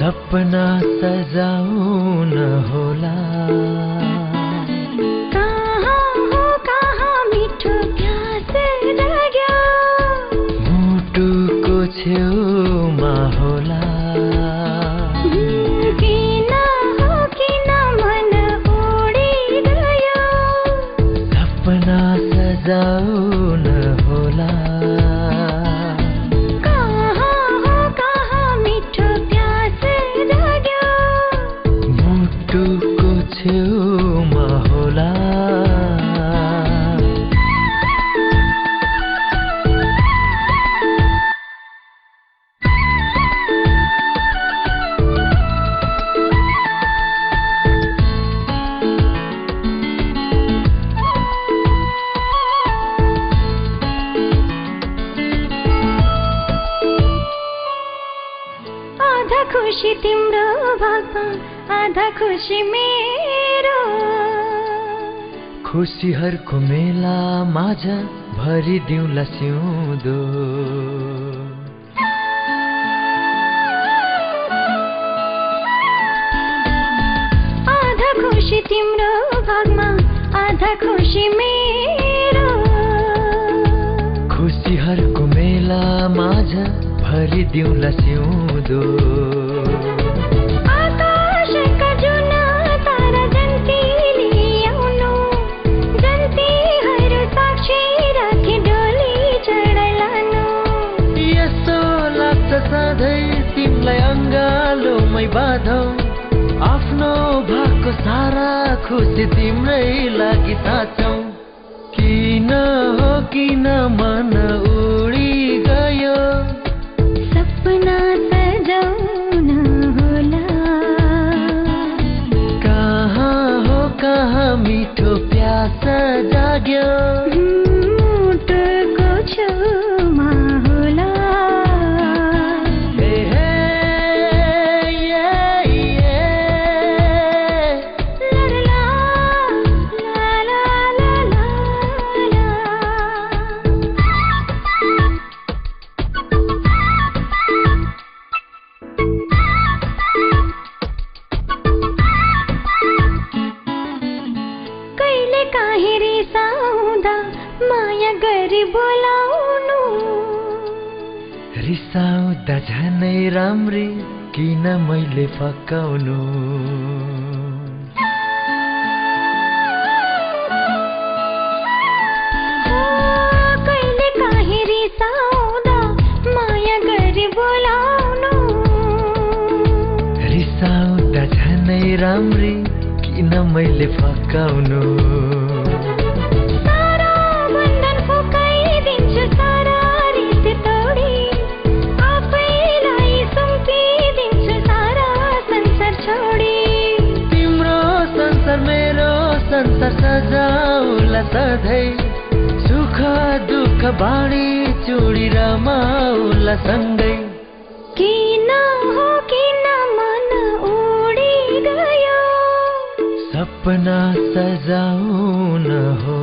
सपना सजाऊ न होला खुसी तिम्रो भागमा आधा खुसी मेरो। खुसीहरूको मेला माझ भरिदिउँला सिउँदो आधा खुसी तिम्रो भागमा आधा खुसी मेरो। खुसीहरूको मेला माझ भरिदिउँला सिउँदो बाधौ। आफ्नो भएको सारा खुसी तिम्रै लागि साँचौ। किन हो किन मन रिसाउँदा झनै राम्री किन मैले फकाउनु? कहिले काहीँ रिसाउँदा माया गरी बोलाउनु? रिसाउँदा झनै राम्री किन मैले फकाउनु? सधैँ सुख दुःख बाँडी चुडी रमाउला सँगै किन हो किन मन उडी गयो सपना सजाउन हो